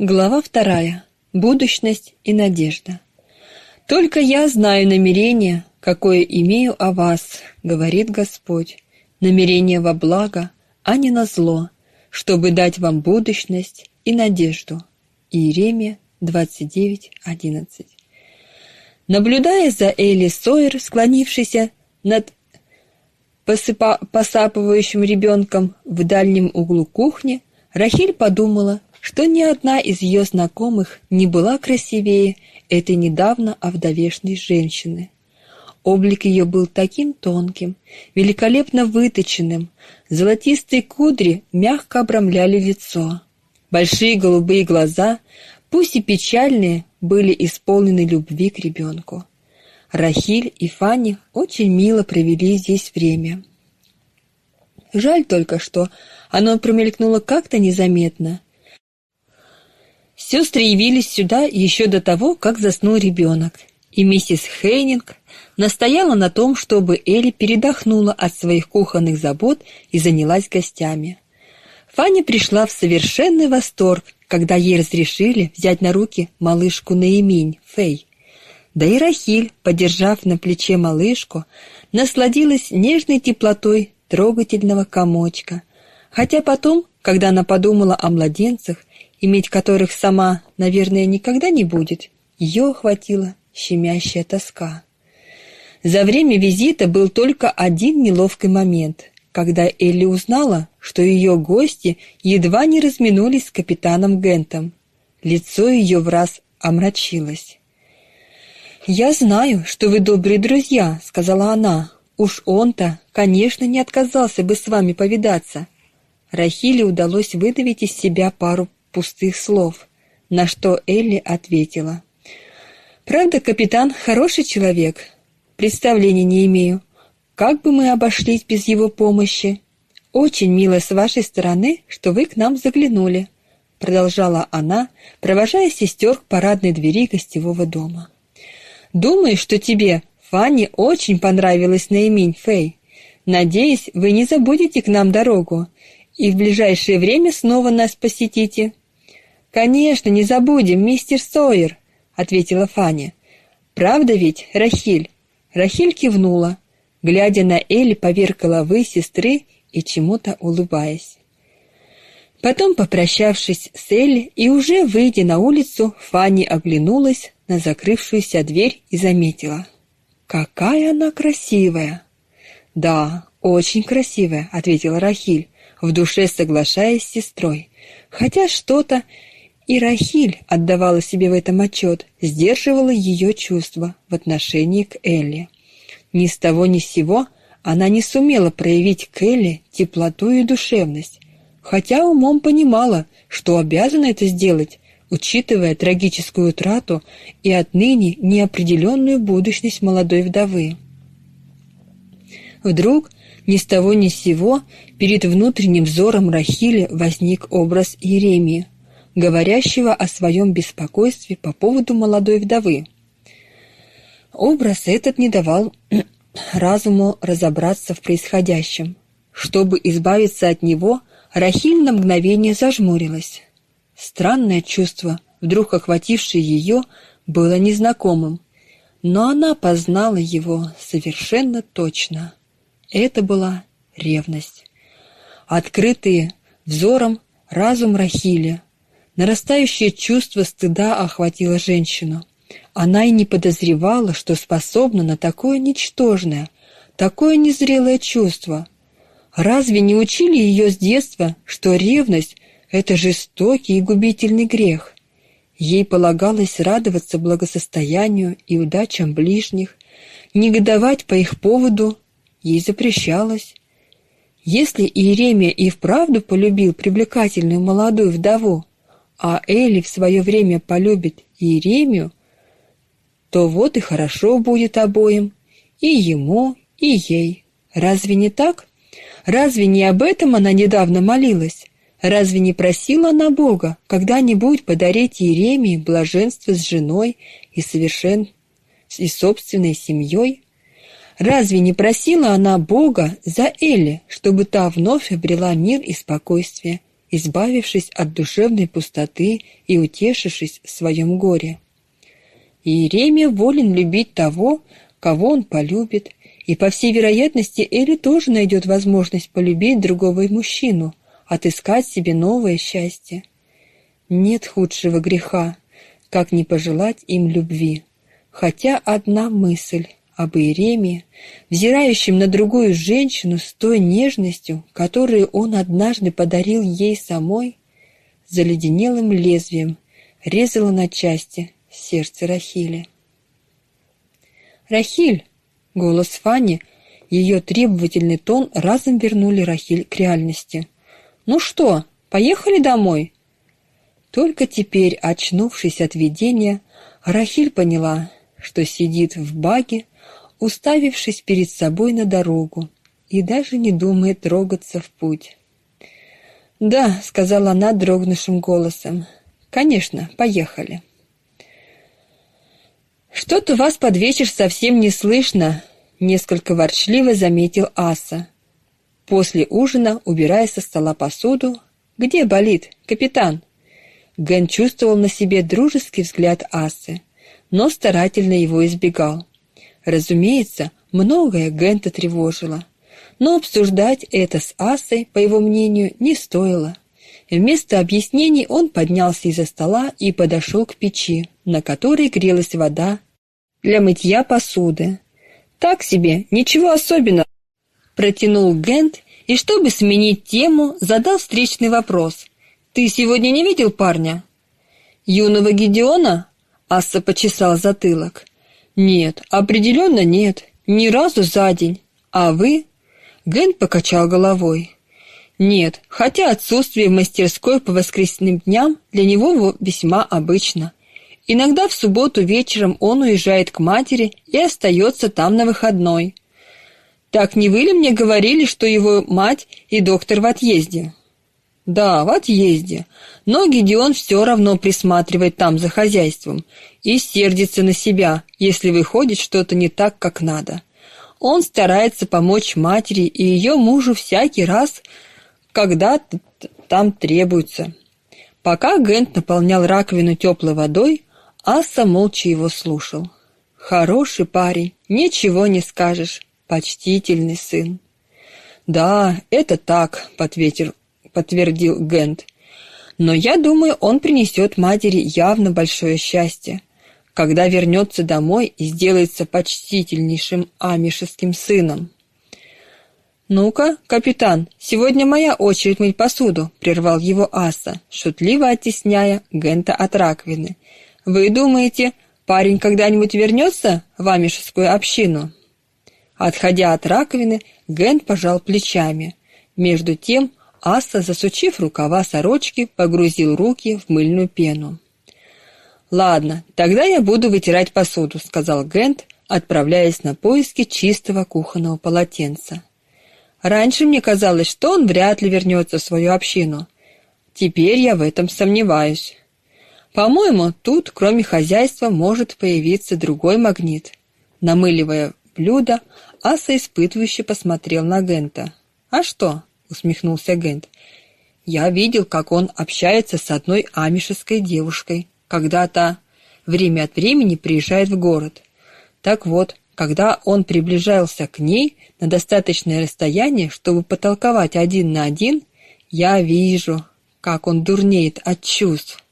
Глава вторая. Будущность и надежда. «Только я знаю намерение, какое имею о вас, — говорит Господь, — намерение во благо, а не на зло, чтобы дать вам будущность и надежду». Иеремия 29.11 Наблюдая за Элли Сойер, склонившейся над посыпа посапывающим ребенком в дальнем углу кухни, Рахиль подумала, что ни одна из ее знакомых не была красивее этой недавно овдовевшей женщины. Облик ее был таким тонким, великолепно выточенным, золотистые кудри мягко обрамляли лицо. Большие голубые глаза, пусть и печальные, были исполнены любви к ребенку. Рахиль и Фанни очень мило провели здесь время. Жаль только, что оно промелькнуло как-то незаметно, Сестры явились сюда еще до того, как заснул ребенок, и миссис Хейнинг настояла на том, чтобы Элли передохнула от своих кухонных забот и занялась гостями. Фанни пришла в совершенный восторг, когда ей разрешили взять на руки малышку Наиминь, Фэй. Да и Рахиль, подержав на плече малышку, насладилась нежной теплотой трогательного комочка. Хотя потом, когда она подумала о младенцах, иметь которых сама, наверное, никогда не будет, ее охватила щемящая тоска. За время визита был только один неловкий момент, когда Элли узнала, что ее гости едва не разминулись с капитаном Гентом. Лицо ее в раз омрачилось. «Я знаю, что вы добрые друзья», — сказала она. «Уж он-то, конечно, не отказался бы с вами повидаться». Рахиле удалось выдавить из себя пару пустых слов, на что Элли ответила. «Правда, капитан хороший человек. Представления не имею. Как бы мы обошлись без его помощи? Очень мило с вашей стороны, что вы к нам заглянули», продолжала она, провожая сестер к парадной двери гостевого дома. «Думаю, что тебе, Фанни, очень понравилась наимень Фэй. Надеюсь, вы не забудете к нам дорогу и в ближайшее время снова нас посетите». «Конечно, не забудем, мистер Сойер», — ответила Фаня. «Правда ведь, Рахиль?» Рахиль кивнула, глядя на Элли поверх головы сестры и чему-то улыбаясь. Потом, попрощавшись с Элли и уже выйдя на улицу, Фанни оглянулась на закрывшуюся дверь и заметила. «Какая она красивая!» «Да, очень красивая», — ответила Рахиль, в душе соглашаясь с сестрой. Хотя что-то и Рахиль отдавала себе в этом отчет, сдерживала ее чувства в отношении к Элли. Ни с того ни с сего она не сумела проявить к Элли теплоту и душевность, хотя умом понимала, что обязана это сделать, учитывая трагическую утрату и отныне неопределенную будущность молодой вдовы. Вдруг, ни с того ни с сего, перед внутренним взором Рахили возник образ Иеремии – говорящего о своем беспокойстве по поводу молодой вдовы. Образ этот не давал разуму разобраться в происходящем. Чтобы избавиться от него, Рахиль на мгновение зажмурилась. Странное чувство, вдруг охватившее ее, было незнакомым, но она познала его совершенно точно. Это была ревность. Открытые взором разум Рахиля Нарастающее чувство стыда охватило женщину. Она и не подозревала, что способна на такое ничтожное, такое незрелое чувство. Разве не учили ее с детства, что ревность — это жестокий и губительный грех? Ей полагалось радоваться благосостоянию и удачам ближних, негодовать по их поводу ей запрещалось. Если Иеремия и вправду полюбил привлекательную молодую вдову, а Эли в свое время полюбит Иеремию, то вот и хорошо будет обоим, и ему, и ей. Разве не так? Разве не об этом она недавно молилась? Разве не просила она Бога когда-нибудь подарить Иеремии блаженство с женой и совершен и собственной семьей? Разве не просила она Бога за Элли, чтобы та вновь обрела мир и спокойствие, избавившись от душевной пустоты и утешившись в своем горе. Иеремия волен любить того, кого он полюбит, и, по всей вероятности, Эли тоже найдет возможность полюбить другого мужчину, отыскать себе новое счастье. Нет худшего греха, как не пожелать им любви. Хотя одна мысль об Иеремии, взирающем на другую женщину с той нежностью, которую он однажды подарил ей самой, заледенелым лезвием резала на части сердце Рахили. «Рахиль!» — голос Фани, ее требовательный тон разом вернули Рахиль к реальности. «Ну что, поехали домой?» Только теперь, очнувшись от видения, Рахиль поняла, что сидит в баге, уставившись перед собой на дорогу, и даже не думает трогаться в путь. «Да», — сказала она дрогнувшим голосом, — «конечно, поехали». «Что-то вас под вечер совсем не слышно», — несколько ворчливо заметил Аса. После ужина, убирая со стола посуду, «Где болит, капитан?» Ген чувствовал на себе дружеский взгляд Асы, но старательно его избегал. Разумеется, многое Гента тревожило, но обсуждать это с Асой, по его мнению, не стоило. Вместо объяснений он поднялся из-за стола и подошел к печи, на которой грелась вода для мытья посуды. «Так себе, ничего особенного», — протянул Гент и, чтобы сменить тему, задал встречный вопрос. «Ты сегодня не видел парня?» «Юного Гедеона?» — Асса почесал затылок. «Нет, определенно нет, ни разу за день. А вы?» Гент покачал головой. Нет, хотя отсутствие в мастерской по воскресным дням для него весьма обычно. Иногда в субботу вечером он уезжает к матери и остается там на выходной. Так не вы ли мне говорили, что его мать и доктор в отъезде? Да, в отъезде. Но Гедеон все равно присматривает там за хозяйством и сердится на себя, если выходит что-то не так, как надо. Он старается помочь матери и ее мужу всякий раз, когда там требуется. Пока Гент наполнял раковину теплой водой, Аса молча его слушал. Хороший парень, ничего не скажешь, почтительный сын. Да, это так, подтвердил, подтвердил Гент. Но я думаю, он принесет матери явно большое счастье, когда вернется домой и сделается почтительнейшим амишеским сыном. «Ну-ка, капитан, сегодня моя очередь мыть посуду», — прервал его Аса, шутливо оттесняя Гента от раковины. «Вы думаете, парень когда-нибудь вернется в амишескую общину?» Отходя от раковины, Гент пожал плечами. Между тем Аса, засучив рукава сорочки, погрузил руки в мыльную пену. «Ладно, тогда я буду вытирать посуду», — сказал Гент, отправляясь на поиски чистого кухонного полотенца. Раньше мне казалось, что он вряд ли вернется в свою общину. Теперь я в этом сомневаюсь. По-моему, тут, кроме хозяйства, может появиться другой магнит. Намыливая блюдо, Аса испытывающе посмотрел на Гента. «А что?» — усмехнулся Гент. «Я видел, как он общается с одной амишеской девушкой, когда то время от времени приезжает в город. Так вот, когда он приближался к ней на достаточное расстояние, чтобы потолковать один на один, я вижу, как он дурнеет от чувств.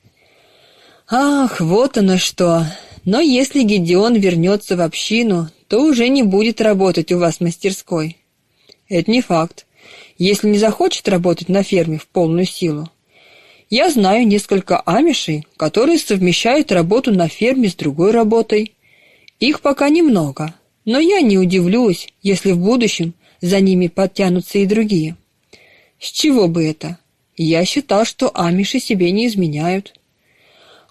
Ах, вот оно что! Но если Гедеон вернется в общину, то уже не будет работать у вас в мастерской. Это не факт. Если не захочет работать на ферме в полную силу. Я знаю несколько амишей, которые совмещают работу на ферме с другой работой. Их пока немного, но я не удивлюсь, если в будущем за ними подтянутся и другие. С чего бы это? Я считал, что амиши себе не изменяют.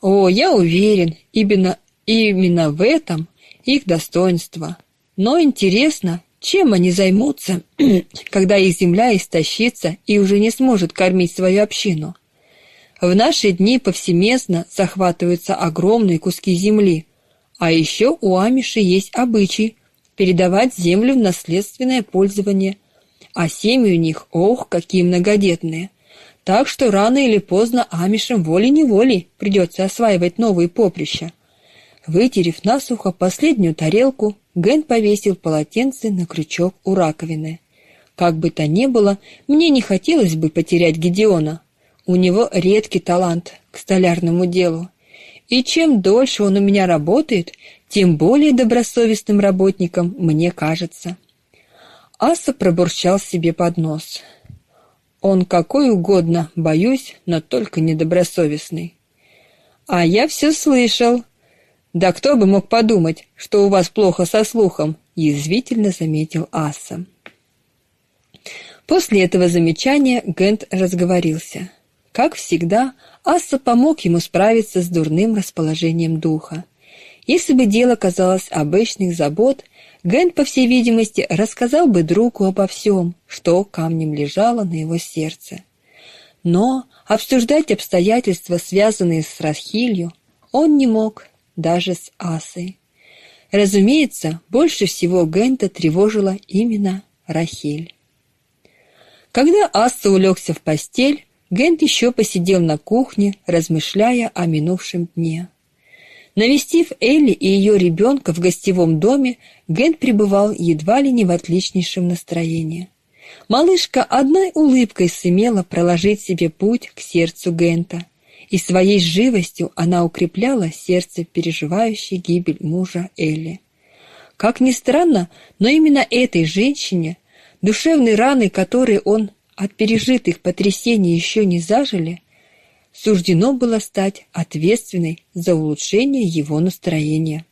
О, я уверен, именно, именно в этом их достоинство. Но интересно, чем они займутся, когда их земля истощится и уже не сможет кормить свою общину? В наши дни повсеместно захватываются огромные куски земли, а еще у амиши есть обычай передавать землю в наследственное пользование, а семьи у них, ох, какие многодетные. Так что рано или поздно амишам волей-неволей придется осваивать новые поприща. Вытерев насухо последнюю тарелку, Ген повесил полотенце на крючок у раковины. Как бы то ни было, мне не хотелось бы потерять Гедеона. У него редкий талант к столярному делу. И чем дольше он у меня работает, тем более добросовестным работником мне кажется. Аса пробурчал себе под нос. Он какой угодно, боюсь, но только недобросовестный. А я все слышал. Да кто бы мог подумать, что у вас плохо со слухом, язвительно заметил Аса. После этого замечания Гент разговорился. Как всегда, Асса помог ему справиться с дурным расположением духа. Если бы дело казалось обычных забот, Гент, по всей видимости, рассказал бы другу обо всем, что камнем лежало на его сердце. Но обсуждать обстоятельства, связанные с Рахилью, он не мог, даже с Асой. Разумеется, больше всего Гента тревожила именно Рахиль. Когда Асса улегся в постель, Гент еще посидел на кухне, размышляя о минувшем дне. Навестив Элли и ее ребенка в гостевом доме, Гент пребывал едва ли не в отличнейшем настроении. Малышка одной улыбкой сумела проложить себе путь к сердцу Гента, и своей живостью она укрепляла сердце переживающей гибель мужа Элли. Как ни странно, но именно этой женщине, душевные раны, которые он от пережитых потрясений еще не зажили, суждено было стать ответственной за улучшение его настроения.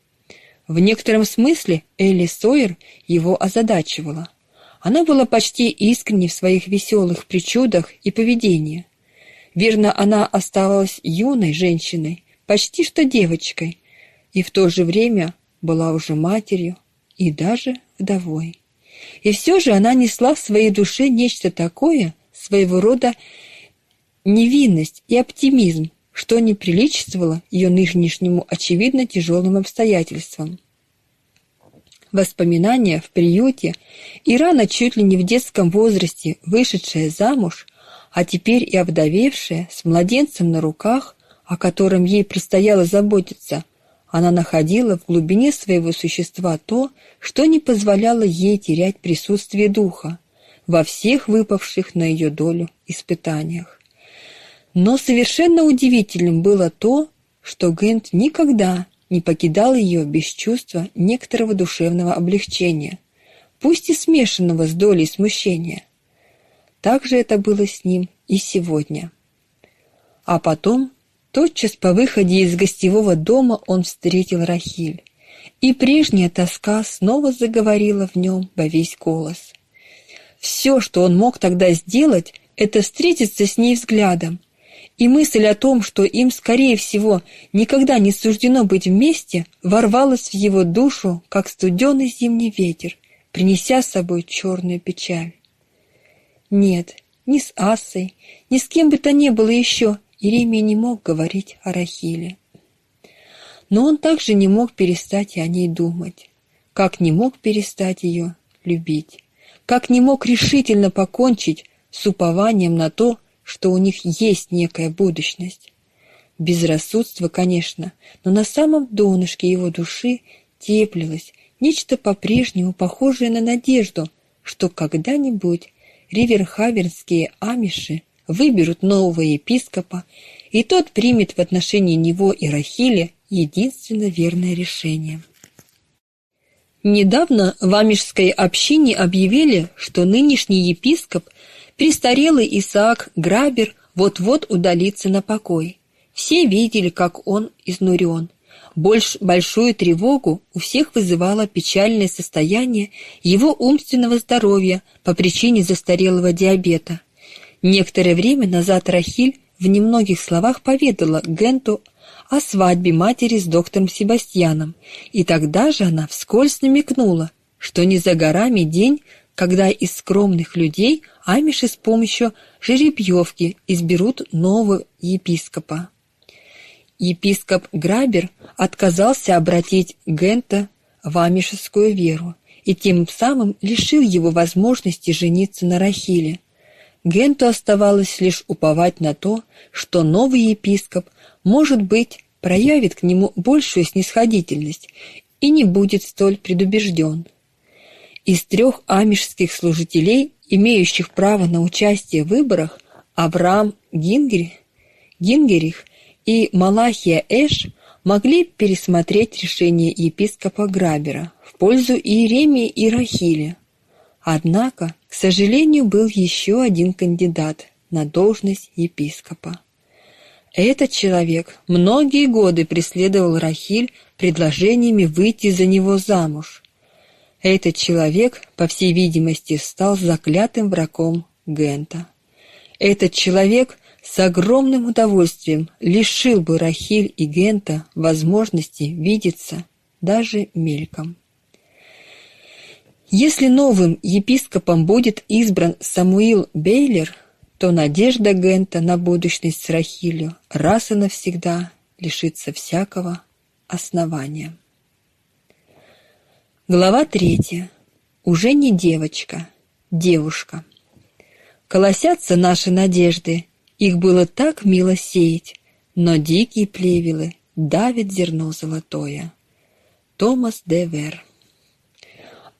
В некотором смысле Элли Сойер его озадачивала. Она была почти искренней в своих веселых причудах и поведении. Верно, она оставалась юной женщиной, почти что девочкой, и в то же время была уже матерью и даже вдовой. И все же она несла в своей душе нечто такое, своего рода невинность и оптимизм, что не приличествовало ее нынешнему очевидно тяжелым обстоятельствам. Воспоминания в приюте и рано чуть ли не в детском возрасте вышедшая замуж, а теперь и овдовевшая с младенцем на руках, о котором ей предстояло заботиться, она находила в глубине своего существа то, что не позволяло ей терять присутствие духа во всех выпавших на ее долю испытаниях. Но совершенно удивительным было то, что Гент никогда не покидал ее без чувства некоторого душевного облегчения, пусть и смешанного с долей смущения. Так же это было с ним и сегодня. А потом, тотчас по выходе из гостевого дома, он встретил Рахиль, и прежняя тоска снова заговорила в нем во весь голос. Все, что он мог тогда сделать, это встретиться с ней взглядом, и мысль о том, что им, скорее всего, никогда не суждено быть вместе, ворвалась в его душу, как студеный зимний ветер, принеся с собой черную печаль. Нет, ни с Асой, ни с кем бы то ни было еще Иеремия не мог говорить о Рахиле. Но он также не мог перестать о ней думать, как не мог перестать ее любить, как не мог решительно покончить с упованием на то, что у них есть некая будущность. Безрассудство, конечно, но на самом донышке его души теплилось нечто по-прежнему похожее на надежду, что когда-нибудь риверхавернские амиши выберут нового епископа, и тот примет в отношении него и Рахили единственно верное решение. Недавно в амишской общине объявили, что нынешний епископ Престарелый Исаак Грабер вот-вот удалится на покой. Все видели, как он изнурен. Больш, большую тревогу у всех вызывало печальное состояние его умственного здоровья по причине застарелого диабета. Некоторое время назад Рахиль в немногих словах поведала Генту о свадьбе матери с доктором Себастьяном, и тогда же она вскользь намекнула, что не за горами день, когда из скромных людей амиши с помощью жеребьевки изберут нового епископа. Епископ Грабер отказался обратить Гента в амишескую веру и тем самым лишил его возможности жениться на Рахиле. Генту оставалось лишь уповать на то, что новый епископ, может быть, проявит к нему большую снисходительность и не будет столь предубежден. Из трех амишских служителей, имеющих право на участие в выборах, Авраам Гингерих, Гингерих и Малахия Эш могли пересмотреть решение епископа Грабера в пользу Иеремии и Рахили. Однако, к сожалению, был еще один кандидат на должность епископа. Этот человек многие годы преследовал Рахиль предложениями выйти за него замуж. Этот человек, по всей видимости, стал заклятым врагом Гента. Этот человек с огромным удовольствием лишил бы Рахиль и Гента возможности видеться даже мельком. Если новым епископом будет избран Самуил Бейлер, то надежда Гента на будущность с Рахилью раз и навсегда лишится всякого основания. Глава третья. Уже не девочка, девушка. Колосятся наши надежды, их было так мило сеять, но дикие плевелы давят зерно золотое. Томас де Вер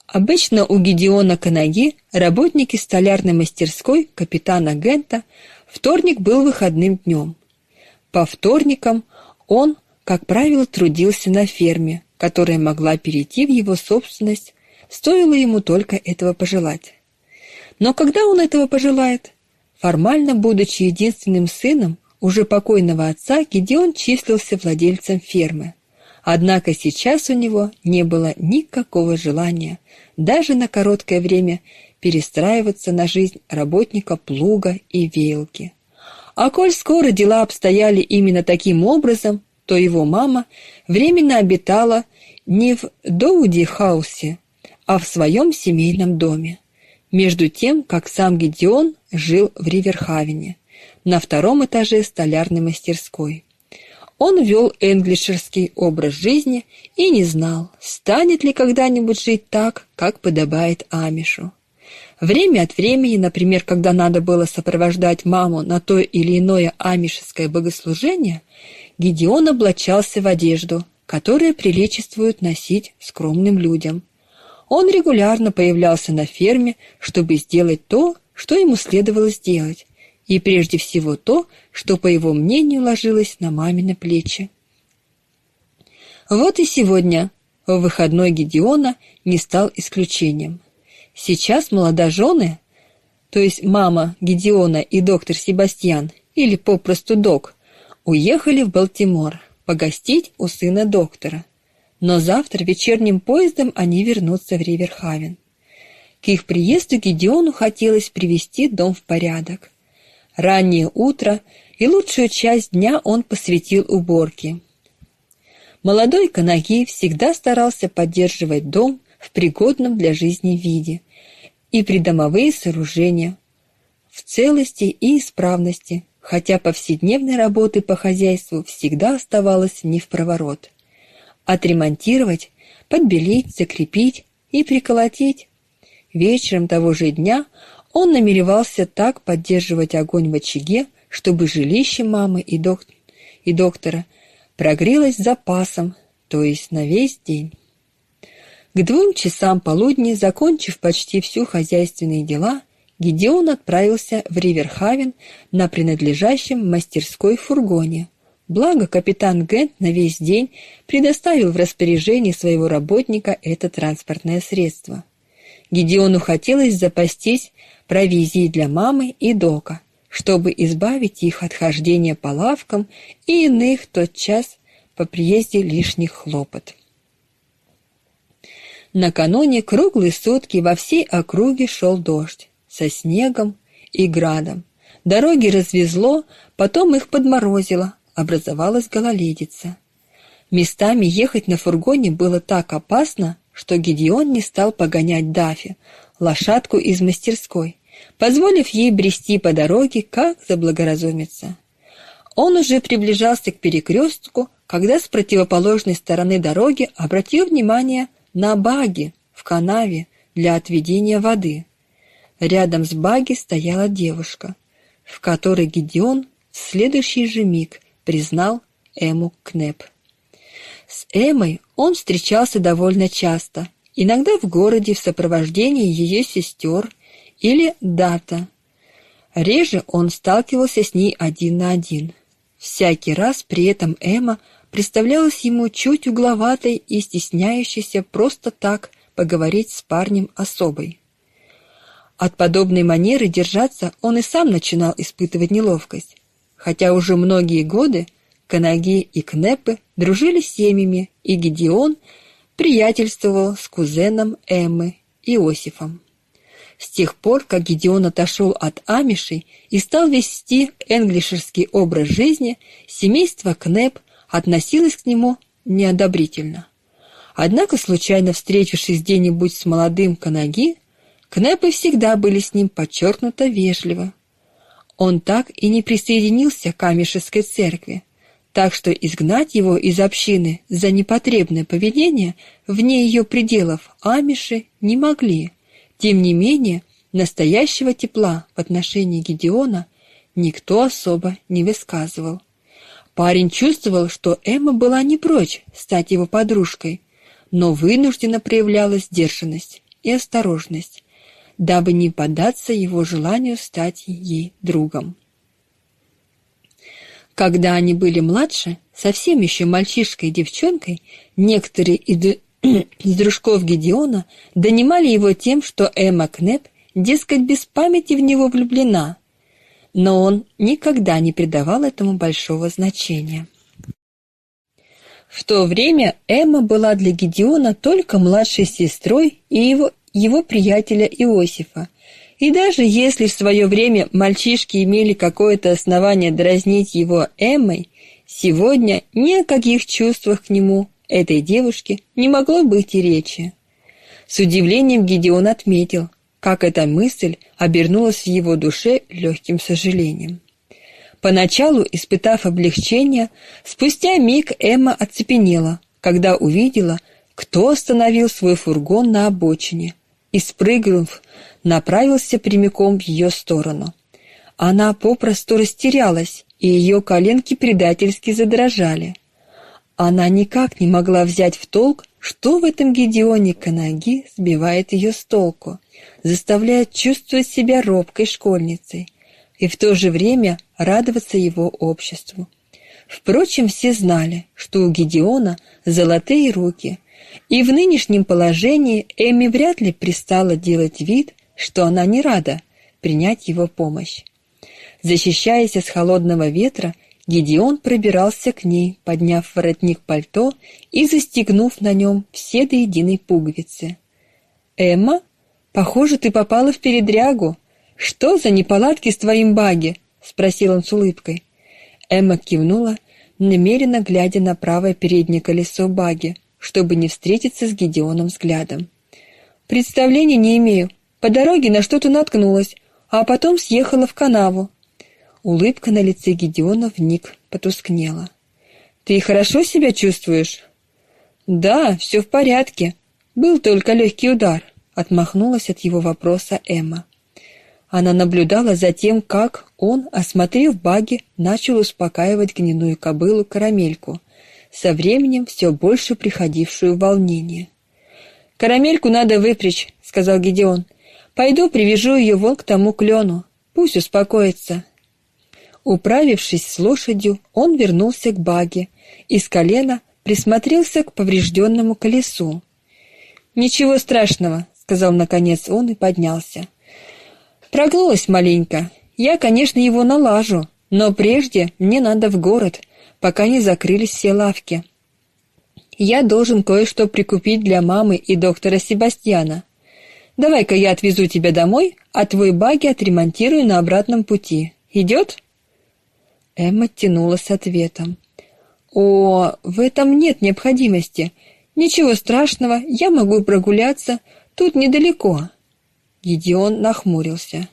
Обычно у Гедеона Канаги, работники столярной мастерской капитана Гента, вторник был выходным днем. По вторникам он, как правило, трудился на ферме, которая могла перейти в его собственность, стоило ему только этого пожелать. Но когда он этого пожелает? Формально, будучи единственным сыном уже покойного отца, Гедеон числился владельцем фермы. Однако сейчас у него не было никакого желания даже на короткое время перестраиваться на жизнь работника плуга и веялки. А коль скоро дела обстояли именно таким образом, то его мама временно обитала не в Доуди-хаусе, а в своем семейном доме. Между тем, как сам Гедеон жил в Риверхавене, на втором этаже столярной мастерской. Он вел энглишерский образ жизни и не знал, станет ли когда-нибудь жить так, как подобает Амишу. Время от времени, например, когда надо было сопровождать маму на то или иное амишеское богослужение, Гедеон облачался в одежду, которая приличествует носить скромным людям. Он регулярно появлялся на ферме, чтобы сделать то, что ему следовало сделать, и прежде всего то, что, по его мнению, ложилось на мамины плечи. Вот и сегодня в выходной Гедеона не стал исключением. Сейчас молодожены, то есть мама Гедеона и доктор Себастьян, или попросту док, уехали в Балтимор погостить у сына доктора. Но завтра вечерним поездом они вернутся в Риверхавен. К их приезду Гедеону хотелось привести дом в порядок. Раннее утро и лучшую часть дня он посвятил уборке. Молодой Канаги всегда старался поддерживать дом в пригодном для жизни виде и придомовые сооружения в целости и исправности, хотя повседневной работы по хозяйству всегда оставалось не в проворот. Отремонтировать, подбелить, закрепить и приколотить. Вечером того же дня он намеревался так поддерживать огонь в очаге, чтобы жилище мамы и, док... и доктора прогрелось запасом, то есть на весь день. К двум часам полудня, закончив почти всю хозяйственные дела, Гедеон отправился в Риверхавен на принадлежащем мастерской фургоне. Благо капитан Гент на весь день предоставил в распоряжение своего работника это транспортное средство. Гедеону хотелось запастись провизии для мамы и Дока, чтобы избавить их от хождения по лавкам и иных тот час по приезде лишних хлопот. Накануне круглые сутки во всей округе шел дождь со снегом и градом. Дороги развезло, потом их подморозило, образовалась гололедица. Местами ехать на фургоне было так опасно, что Гедеон не стал погонять Дафи, лошадку из мастерской, позволив ей брести по дороге, как заблагоразумится. Он уже приближался к перекрестку, когда с противоположной стороны дороги обратил внимание на баги в канаве для отведения воды. рядом с баги стояла девушка, в которой Гедеон в следующий же миг признал Эму Кнеп. С Эмой он встречался довольно часто, иногда в городе в сопровождении ее сестер или Дата. Реже он сталкивался с ней один на один. Всякий раз при этом Эмма представлялась ему чуть угловатой и стесняющейся просто так поговорить с парнем особой. От подобной манеры держаться он и сам начинал испытывать неловкость, хотя уже многие годы Канаги и Кнепы дружили с семьями, и Гедеон приятельствовал с кузеном Эммы Иосифом. С тех пор, как Гедеон отошел от амишей и стал вести энглишерский образ жизни, семейство Кнеп относилось к нему неодобрительно. Однако, случайно встретившись где-нибудь с молодым Канаги, Кнепы всегда были с ним подчеркнуто вежливы. Он так и не присоединился к Амишевской церкви, так что изгнать его из общины за непотребное поведение вне ее пределов Амиши не могли. Тем не менее, настоящего тепла в отношении Гедеона никто особо не высказывал. Парень чувствовал, что Эмма была не прочь стать его подружкой, но вынуждена проявляла сдержанность и осторожность, дабы не поддаться его желанию стать ей другом. Когда они были младше, совсем еще мальчишкой и девчонкой, некоторые из, дружков Гедеона донимали его тем, что Эмма Кнеп, дескать, без памяти в него влюблена, но он никогда не придавал этому большого значения. В то время Эмма была для Гедеона только младшей сестрой и его, его приятеля Иосифа, и даже если в свое время мальчишки имели какое-то основание дразнить его Эммой, сегодня ни о каких чувствах к нему, этой девушке, не могло быть и речи. С удивлением Гедеон отметил, как эта мысль обернулась в его душе легким сожалением. Поначалу, испытав облегчение, спустя миг Эмма оцепенела, когда увидела, кто остановил свой фургон на обочине, и, спрыгнув направился прямиком в ее сторону. Она попросту растерялась, и ее коленки предательски задрожали. Она никак не могла взять в толк, что в этом Гедеоне Канаги сбивает ее с толку, заставляет чувствовать себя робкой школьницей и в то же время радоваться его обществу. Впрочем, все знали, что у Гедеона золотые руки, и в нынешнем положении Эми вряд ли пристала делать вид, что она не рада принять его помощь. Защищаясь от холодного ветра, Гедеон пробирался к ней, подняв воротник пальто и застегнув на нем все до единой пуговицы. «Эмма, похоже, ты попала в передрягу. Что за неполадки с твоим баги?» — спросил он с улыбкой. Эмма кивнула, намеренно глядя на правое переднее колесо баги, чтобы не встретиться с Гедеоном взглядом. «Представления не имею. По дороге на что-то наткнулась, а потом съехала в канаву. Улыбка на лице Гедеона вник потускнела. «Ты хорошо себя чувствуешь?» «Да, все в порядке. Был только легкий удар», — отмахнулась от его вопроса Эмма. Она наблюдала за тем, как он, осмотрев баги, начал успокаивать гнилую кобылу Карамельку, со временем все больше приходившую волнение. «Карамельку надо выпрячь», — сказал Гедеон. Пойду привяжу ее вон к тому клену. Пусть успокоится. Управившись с лошадью, он вернулся к баге и с колена присмотрелся к поврежденному колесу. «Ничего страшного», — сказал наконец он и поднялся. «Прогнулась маленько. Я, конечно, его налажу, но прежде мне надо в город, пока не закрылись все лавки. Я должен кое-что прикупить для мамы и доктора Себастьяна. Давай-ка я отвезу тебя домой, а твой багги отремонтирую на обратном пути. Идет?» Эмма тянула с ответом. «О, в этом нет необходимости. Ничего страшного, я могу прогуляться. Тут недалеко». Гедеон нахмурился.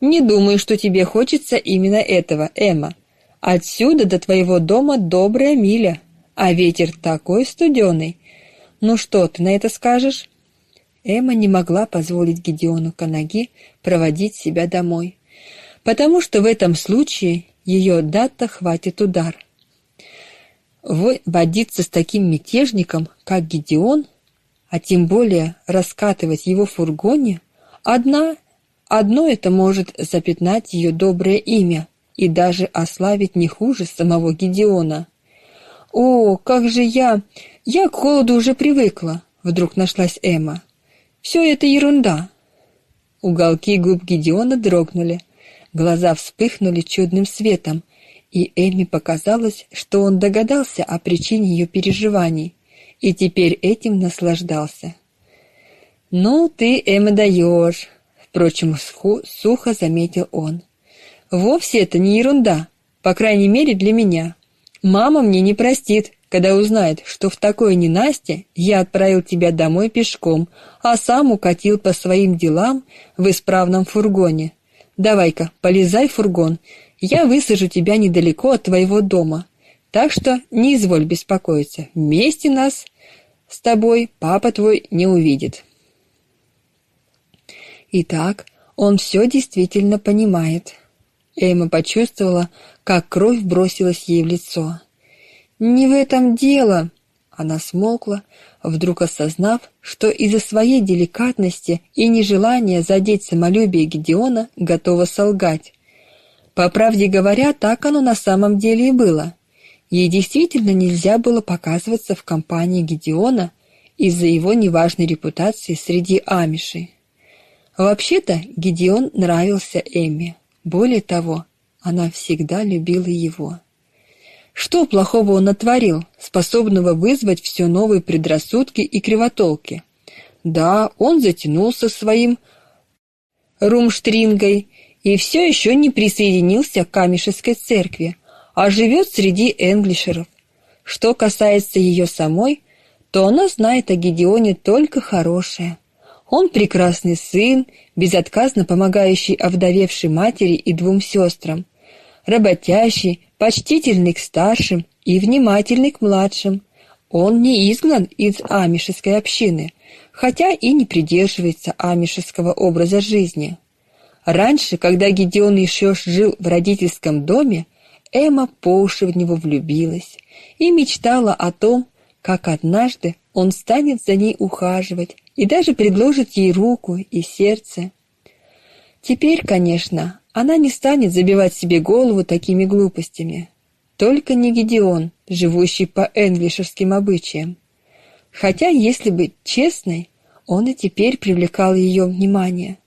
«Не думаю, что тебе хочется именно этого, Эмма. Отсюда до твоего дома добрая миля, а ветер такой студеный. Ну что ты на это скажешь?» Эмма не могла позволить Гедеону Канаги проводить себя домой, потому что в этом случае ее дата хватит удар. Водиться с таким мятежником, как Гедеон, а тем более раскатывать его в фургоне, одна, одно это может запятнать ее доброе имя и даже ославить не хуже самого Гедеона. «О, как же я! Я к холоду уже привыкла!» — вдруг нашлась Эмма. «Все это ерунда!» Уголки губ Гедеона дрогнули, глаза вспыхнули чудным светом, и Эмми показалось, что он догадался о причине ее переживаний и теперь этим наслаждался. «Ну, ты, Эмма, даешь!» Впрочем, сухо заметил он. «Вовсе это не ерунда, по крайней мере для меня. Мама мне не простит, когда узнает, что в такое ненастье я отправил тебя домой пешком, а сам укатил по своим делам в исправном фургоне. Давай-ка, полезай в фургон, я высажу тебя недалеко от твоего дома. Так что не изволь беспокоиться, вместе нас с тобой папа твой не увидит. Итак, он все действительно понимает. Эмма почувствовала, как кровь бросилась ей в лицо. «Не в этом дело!» Она смолкла, вдруг осознав, что из-за своей деликатности и нежелания задеть самолюбие Гедеона готова солгать. По правде говоря, так оно на самом деле и было. Ей действительно нельзя было показываться в компании Гедеона из-за его неважной репутации среди амишей. Вообще-то Гедеон нравился Эмме. Более того, она всегда любила его. Что плохого он натворил, способного вызвать все новые предрассудки и кривотолки? Да, он затянулся своим румштрингой и все еще не присоединился к Амишеской церкви, а живет среди энглишеров. Что касается ее самой, то она знает о Гедеоне только хорошее. Он прекрасный сын, безотказно помогающий овдовевшей матери и двум сестрам, работящий, почтительный к старшим и внимательный к младшим. Он не изгнан из амишеской общины, хотя и не придерживается амишеского образа жизни. Раньше, когда Гедеон еще жил в родительском доме, Эмма по уши в него влюбилась и мечтала о том, как однажды он станет за ней ухаживать и даже предложит ей руку и сердце. Теперь, конечно, она не станет забивать себе голову такими глупостями. Только не Гедеон, живущий по энглишерским обычаям. Хотя, если быть честной, он и теперь привлекал ее внимание.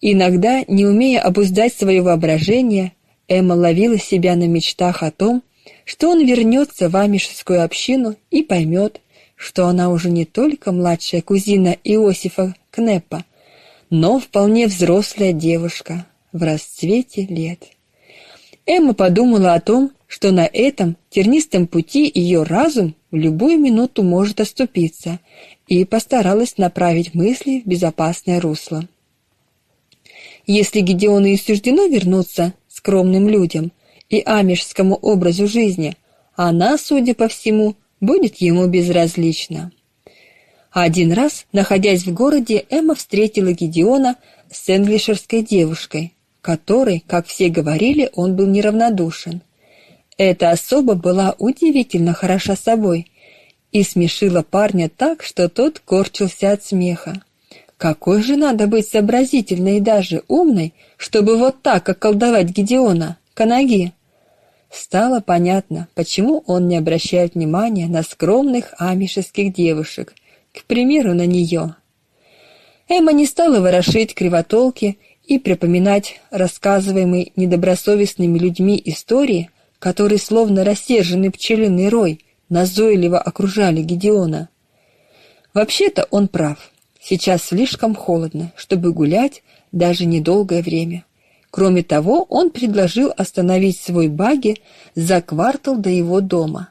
Иногда, не умея обуздать свое воображение, Эмма ловила себя на мечтах о том, что он вернется в амишскую общину и поймет, что она уже не только младшая кузина Иосифа Кнеппа, но вполне взрослая девушка в расцвете лет. Эмма подумала о том, что на этом тернистом пути ее разум в любую минуту может оступиться, и постаралась направить мысли в безопасное русло. Если Гедеону и суждено вернуться скромным людям и амишскому образу жизни, она, судя по всему, будет ему безразлична. Один раз, находясь в городе, Эмма встретила Гедеона с энглишерской девушкой, которой, как все говорили, он был неравнодушен. Эта особа была удивительно хороша собой и смешила парня так, что тот корчился от смеха. Какой же надо быть сообразительной и даже умной, чтобы вот так околдовать Гедеона, Канаги? Стало понятно, почему он не обращает внимания на скромных амишеских девушек, к примеру, на нее. Эмма не стала ворошить кривотолки и припоминать рассказываемые недобросовестными людьми истории, которые словно рассерженный пчелиный рой назойливо окружали Гедеона. Вообще-то он прав. Сейчас слишком холодно, чтобы гулять даже недолгое время. Кроме того, он предложил остановить свой багги за квартал до его дома.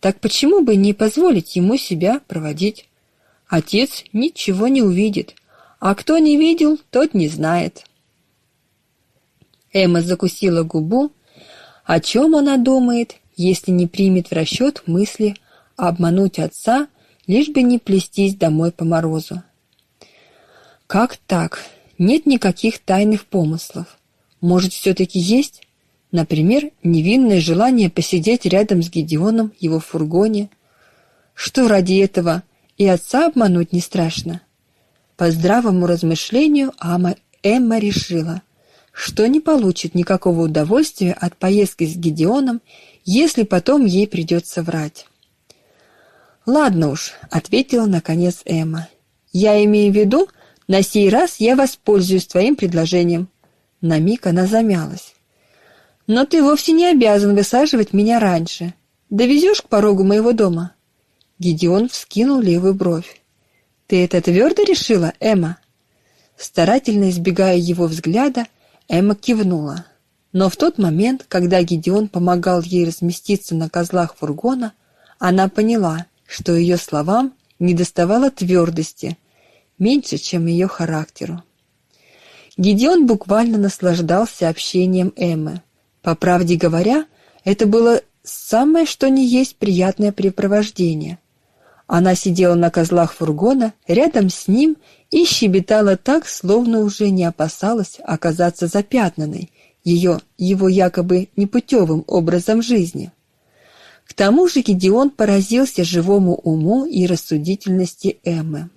Так почему бы не позволить ему себя проводить? Отец ничего не увидит, а кто не видел, тот не знает. Эмма закусила губу. О чем она думает, если не примет в расчет мысли обмануть отца, лишь бы не плестись домой по морозу? Как так? Нет никаких тайных помыслов. Может, все-таки есть? Например, невинное желание посидеть рядом с Гедеоном в его фургоне. Что ради этого и отца обмануть не страшно? По здравому размышлению Ама Эмма решила, что не получит никакого удовольствия от поездки с Гедеоном, если потом ей придется врать. «Ладно уж», — ответила наконец Эмма. «Я имею в виду, на сей раз я воспользуюсь твоим предложением». На миг она замялась. «Но ты вовсе не обязан высаживать меня раньше. Довезешь к порогу моего дома?» Гедеон вскинул левую бровь. Ты это твердо решила, Эмма? Старательно избегая его взгляда, Эмма кивнула. Но в тот момент, когда Гедеон помогал ей разместиться на козлах фургона, она поняла, что ее словам недоставало твердости, меньше, чем ее характеру. Гедеон буквально наслаждался общением Эммы. По правде говоря, это было самое что ни есть приятное препровождение. Она сидела на козлах фургона рядом с ним и щебетала так, словно уже не опасалась оказаться запятнанной ее, его якобы непутевым образом жизни. К тому же Гедеон поразился живому уму и рассудительности Эммы.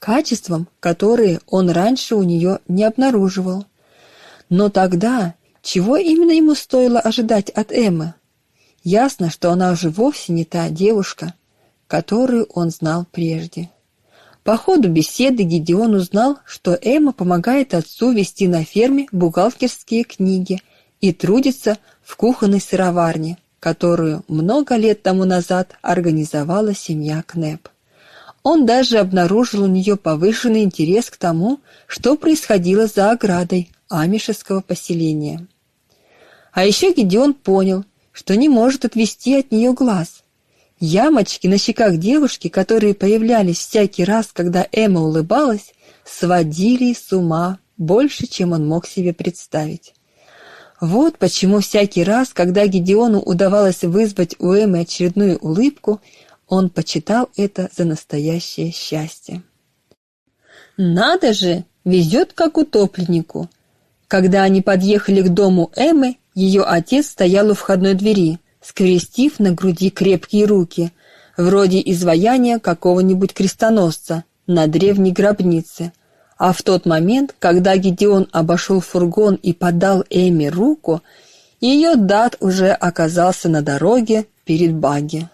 Качествам, которые он раньше у нее не обнаруживал. Но тогда чего именно ему стоило ожидать от Эммы? Ясно, что она уже вовсе не та девушка, которую он знал прежде. По ходу беседы Гедеон узнал, что Эмма помогает отцу вести на ферме бухгалтерские книги и трудится в кухонной сыроварне, которую много лет тому назад организовала семья Кнеп. Он даже обнаружил у нее повышенный интерес к тому, что происходило за оградой амишеского поселения. А еще Гедеон понял, что не может отвести от нее глаз. Ямочки на щеках девушки, которые появлялись всякий раз, когда Эмма улыбалась, сводили с ума больше, чем он мог себе представить. Вот почему всякий раз, когда Гедеону удавалось вызвать у Эммы очередную улыбку, он почитал это за настоящее счастье. «Надо же! Везет, как утопленнику!» Когда они подъехали к дому Эммы, ее отец стоял у входной двери, скрестив на груди крепкие руки, вроде изваяния какого-нибудь крестоносца на древней гробнице. А в тот момент, когда Гедеон обошел фургон и подал Эми руку, ее дат уже оказался на дороге перед багги.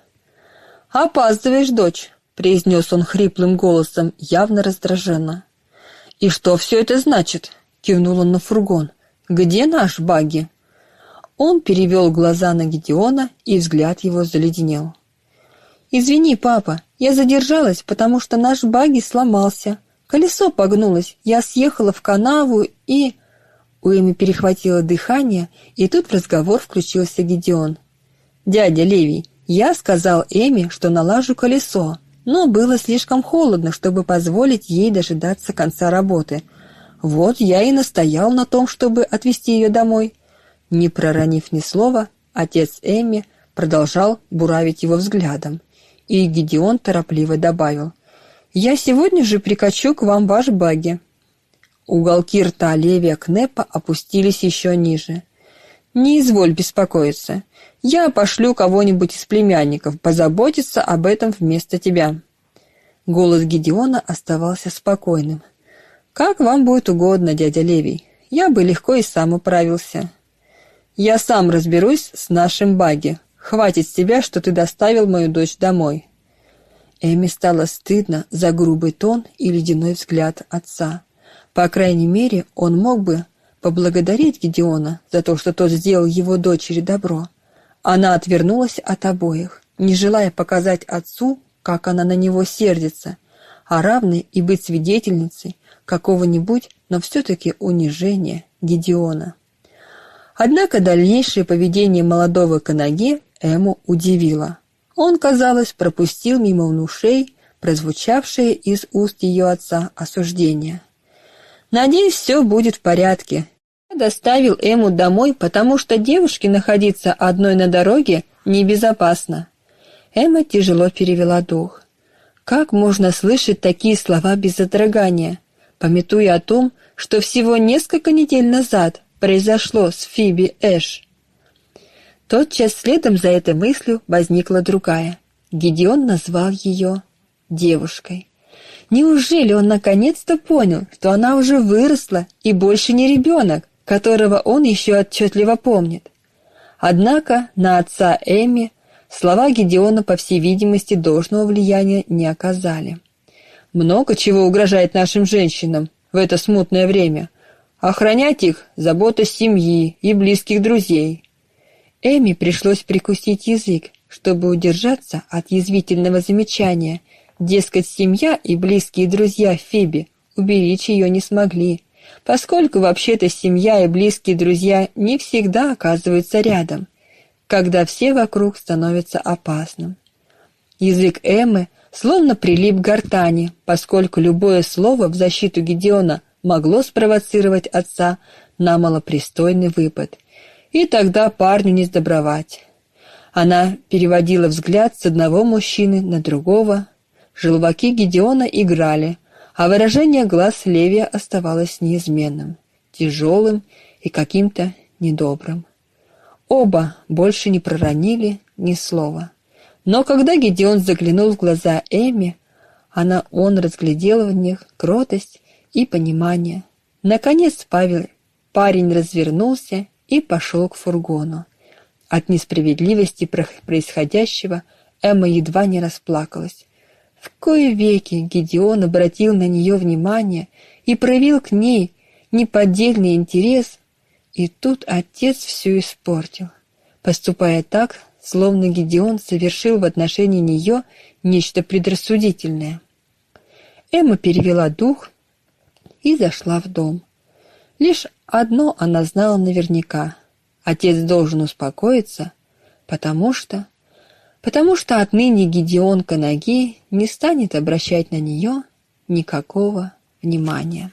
«Опаздываешь, дочь», — произнес он хриплым голосом, явно раздраженно. «И что все это значит?» — кивнул он на фургон. «Где наш багги?» Он перевел глаза на Гедеона, и взгляд его заледенел. «Извини, папа, я задержалась, потому что наш багги сломался. Колесо погнулось, я съехала в канаву и...» У Эми перехватило дыхание, и тут в разговор включился Гедеон. «Дядя Левий, я сказал Эми, что налажу колесо, но было слишком холодно, чтобы позволить ей дожидаться конца работы. Вот я и настоял на том, чтобы отвезти ее домой». Не проронив ни слова, отец Эмми продолжал буравить его взглядом, и Гедеон торопливо добавил: "Я сегодня же прикачу к вам ваш багги". Уголки рта Левия Кнепа опустились еще ниже. «Не изволь беспокоиться. Я пошлю кого-нибудь из племянников позаботиться об этом вместо тебя». Голос Гедеона оставался спокойным. «Как вам будет угодно, дядя Левий. Я бы легко и сам управился. Я сам разберусь с нашим баги. Хватит с тебя, что ты доставил мою дочь домой. Эми стало стыдно за грубый тон и ледяной взгляд отца. По крайней мере, он мог бы поблагодарить Гедеона за то, что тот сделал его дочери добро. Она отвернулась от обоих, не желая показать отцу, как она на него сердится, а равной и быть свидетельницей какого-нибудь, но все-таки унижения Гедеона. Однако дальнейшее поведение молодого Канаги Эму удивило. Он, казалось, пропустил мимо ушей прозвучавшее из уст ее отца осуждение. «Надеюсь, все будет в порядке. Доставил Эму домой, потому что девушке находиться одной на дороге небезопасно». Эмма тяжело перевела дух. Как можно слышать такие слова без содрогания, пометуя о том, что всего несколько недель назад произошло с Фиби Эш? Тотчас следом за этой мыслью возникла другая. Гедеон назвал ее девушкой. Неужели он наконец-то понял, что она уже выросла и больше не ребенок, которого он еще отчетливо помнит? Однако на отца Эми слова Гедеона, по всей видимости, должного влияния не оказали. Много чего угрожает нашим женщинам в это смутное время. Охранять их – забота семьи и близких друзей. Эми пришлось прикусить язык, чтобы удержаться от язвительного замечания. Дескать, семья и близкие друзья Фиби уберечь ее не смогли, поскольку вообще-то семья и близкие друзья не всегда оказываются рядом, когда все вокруг становятся опасным. Язык Эммы словно прилип к гортани, поскольку любое слово в защиту Гедеона могло спровоцировать отца на малопристойный выпад. И тогда парню не сдобровать. Она переводила взгляд с одного мужчины на другого. Желваки Гедеона играли, а выражение глаз Левия оставалось неизменным, тяжелым и каким-то недобрым. Оба больше не проронили ни слова. Но когда Гедеон заглянул в глаза Эми, она он разглядел в них кротость и понимание. Наконец Павел парень развернулся и пошел к фургону. От несправедливости происходящего Эмма едва не расплакалась. В кои веки Гедеон обратил на нее внимание и проявил к ней неподдельный интерес, и тут отец все испортил, поступая так, словно Гедеон совершил в отношении нее нечто предрассудительное. Эмма перевела дух и зашла в дом. Лишь одно она знала наверняка. Отец должен успокоиться, потому что... Потому что отныне Гедеон Канаги не станет обращать на нее никакого внимания.